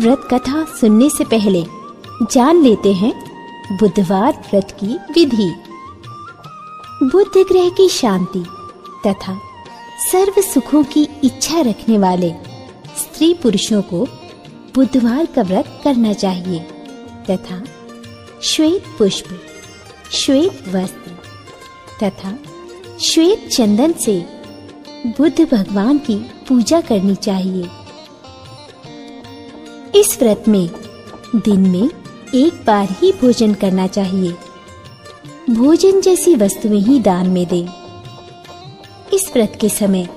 व्रत कथा सुनने से पहले जान लेते हैं बुधवार व्रत की विधि। बुद्ध ग्रह की शांति तथा सर्व सुखों की इच्छा रखने वाले स्त्री पुरुषों को बुधवार का व्रत करना चाहिए तथा श्वेत पुष्प, श्वेत वस्त्र तथा श्वेत चंदन से बुद्ध भगवान की पूजा करनी चाहिए। इस व्रत में दिन में एक बार ही भोजन करना चाहिए। भोजन जैसी वस्तुएँ ही दान में दें। इस व्रत के समय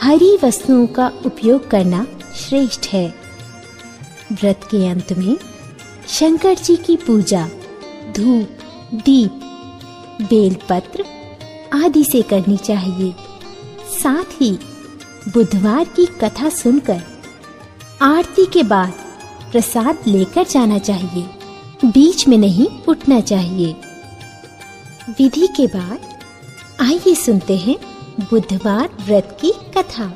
हरी वस्तुओं का उपयोग करना श्रेष्ठ है। व्रत के अंत में शंकर जी की पूजा, धूप, दीप, बेलपत्र आदि से करनी चाहिए। साथ ही बुधवार की कथा सुनकर आरती के बाद प्रसाद लेकर जाना चाहिए। बीच में नहीं उठना चाहिए। विधि के बाद आइए सुनते हैं बुधवार व्रत की कथा।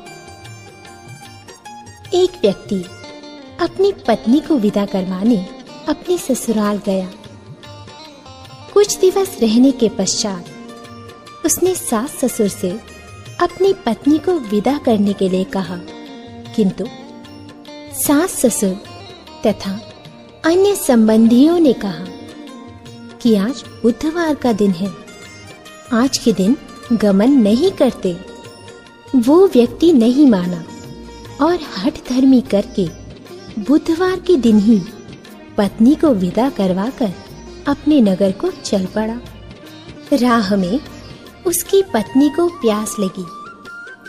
एक व्यक्ति अपनी पत्नी को विदा करवाने अपने ससुराल गया। कुछ दिवस रहने के पश्चात उसने सास ससुर से अपनी पत्नी को विदा करने के लिए कहा, किंतु सास ससुर तथा अन्य संबंधियों ने कहा कि आज बुधवार का दिन है। आज के दिन गमन नहीं करते। वो व्यक्ति नहीं माना और हठ धर्मी करके बुधवार के दिन ही पत्नी को विदा करवाकर अपने नगर को चल पड़ा। राह में उसकी पत्नी को प्यास लगी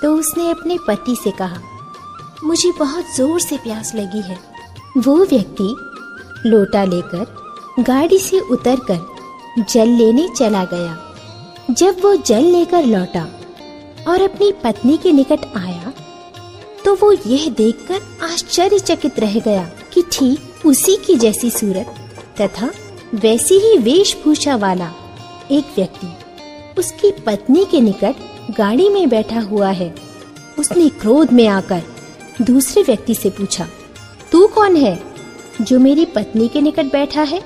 तो उसने अपने पति से कहा मुझे बहुत ज़ोर से प्यास लगी है। वो व्यक्ति लोटा लेकर गाड़ी से उतरकर जल लेने चला गया। जब वो जल लेकर लौटा और अपनी पत्नी के निकट आया तो वो यह देखकर आश्चर्यचकित रह गया कि ठीक उसी की जैसी सूरत तथा वैसी ही वेशभूषा वाला एक व्यक्ति उसकी पत्नी के निकट गाड़ी में बैठा हुआ है। उसने क्रोध में आकर दूसरे व्यक्ति से पूछा, तू कौन है जो मेरी पत्नी के निकट बैठा है?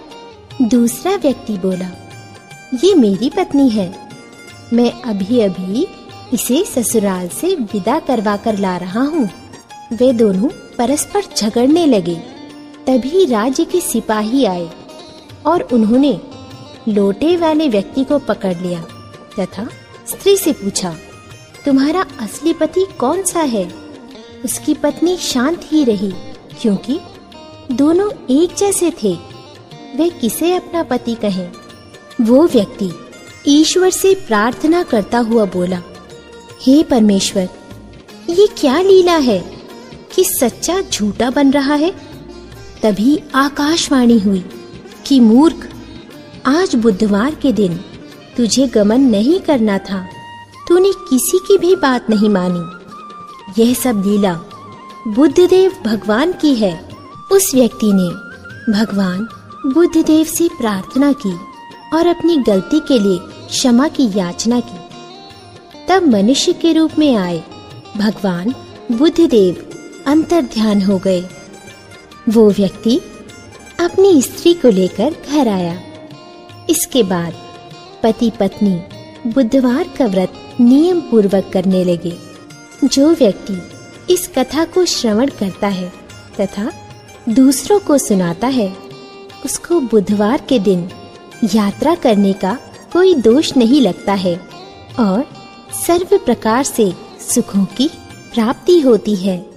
दूसरा व्यक्ति बोला, ये मेरी पत्नी है। मैं अभी अभी इसे ससुराल से विदा करवा कर ला रहा हूँ। वे दोनों परस्पर झगड़ने लगे। तभी राज्य के सिपाही आए और उन्होंने लोटे वाले व्यक्ति को पकड़ लिया तथा स्त्री से पूछा, तुम्हारा असली पति कौन सा है? उसकी पत्नी शांत ही रही, क्योंकि दोनों एक जैसे थे। वे किसे अपना पति कहें? वो व्यक्ति ईश्वर से प्रार्थना करता हुआ बोला, हे परमेश्वर, ये क्या लीला है कि सच्चा झूठा बन रहा है? तभी आकाशवाणी हुई कि, मूर्ख, आज बुधवार के दिन तुझे गमन नहीं करना था। तूने किसी की भी बात नहीं मानी। यह सब लीला बुद्धदेव भगवान की है। उस व्यक्ति ने भगवान बुद्धदेव से प्रार्थना की और अपनी गलती के लिए क्षमा की याचना की। तब मनुष्य के रूप में आए भगवान बुद्धदेव अंतर ध्यान हो गए। वो व्यक्ति अपनी स्त्री को लेकर घर आया। इसके बाद पति पत्नी बुधवार का व्रत नियम पूर्वक करने लगे। जो व्यक्ति इस कथा को श्रवण करता है तथा दूसरों को सुनाता है, उसको बुधवार के दिन यात्रा करने का कोई दोष नहीं लगता है और सर्व प्रकार से सुखों की प्राप्ति होती है।